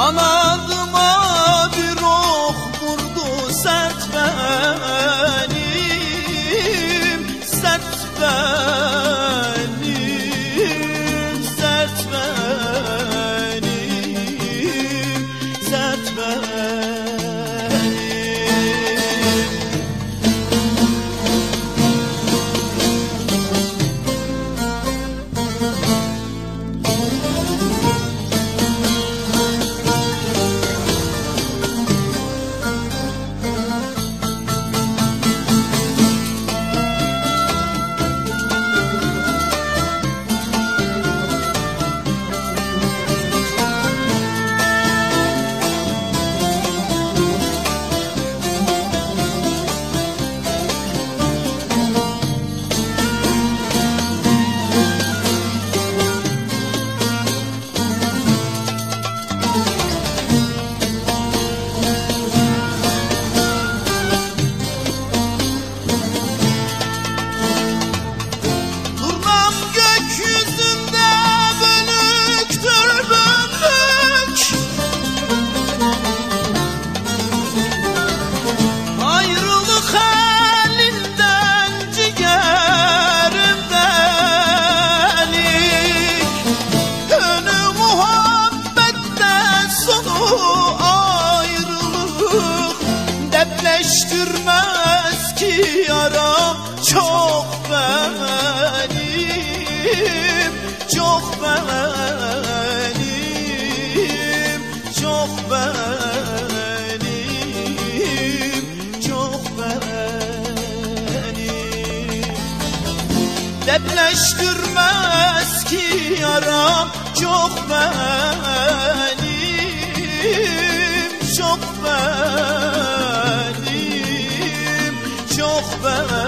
Kanadıma bir ok vurdu sert benim Sert benim Sert benim Sert benim Depreştirmez ki yaram. Çok benim Çok benim Çok benim Çok benim. Depreştirmez ki yaram. Çok benim Çok benim Çok benim